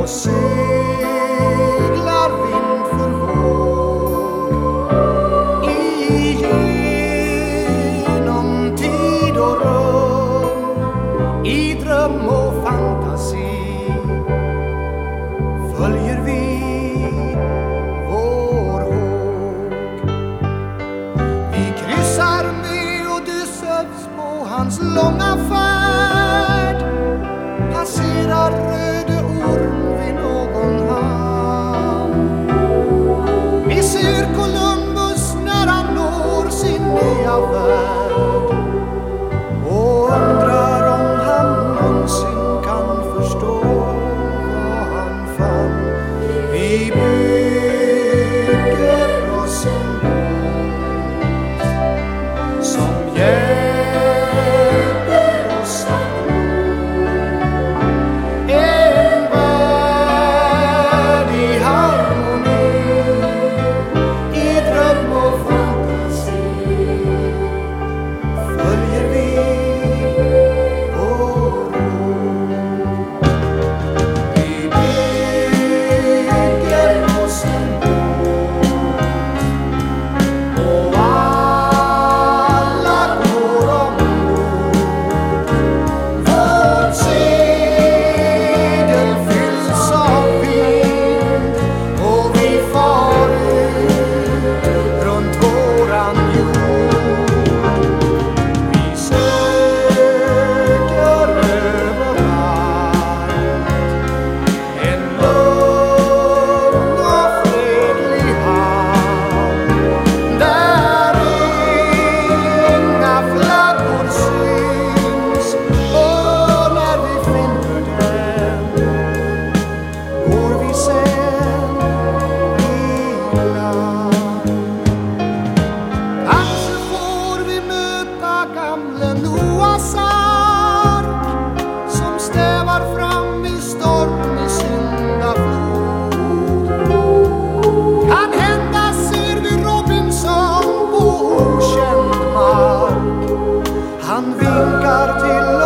och seglar vind för våg igenom tid och rum i dröm och fantasi följer vi vår håg. Vi kryssar med Odysseus på hans långa färd sírar rauð gamle Noas ark som stävar fram i storm i syndaflod. Kan hända ser vi Robinson på okänd mark. Han vinkar till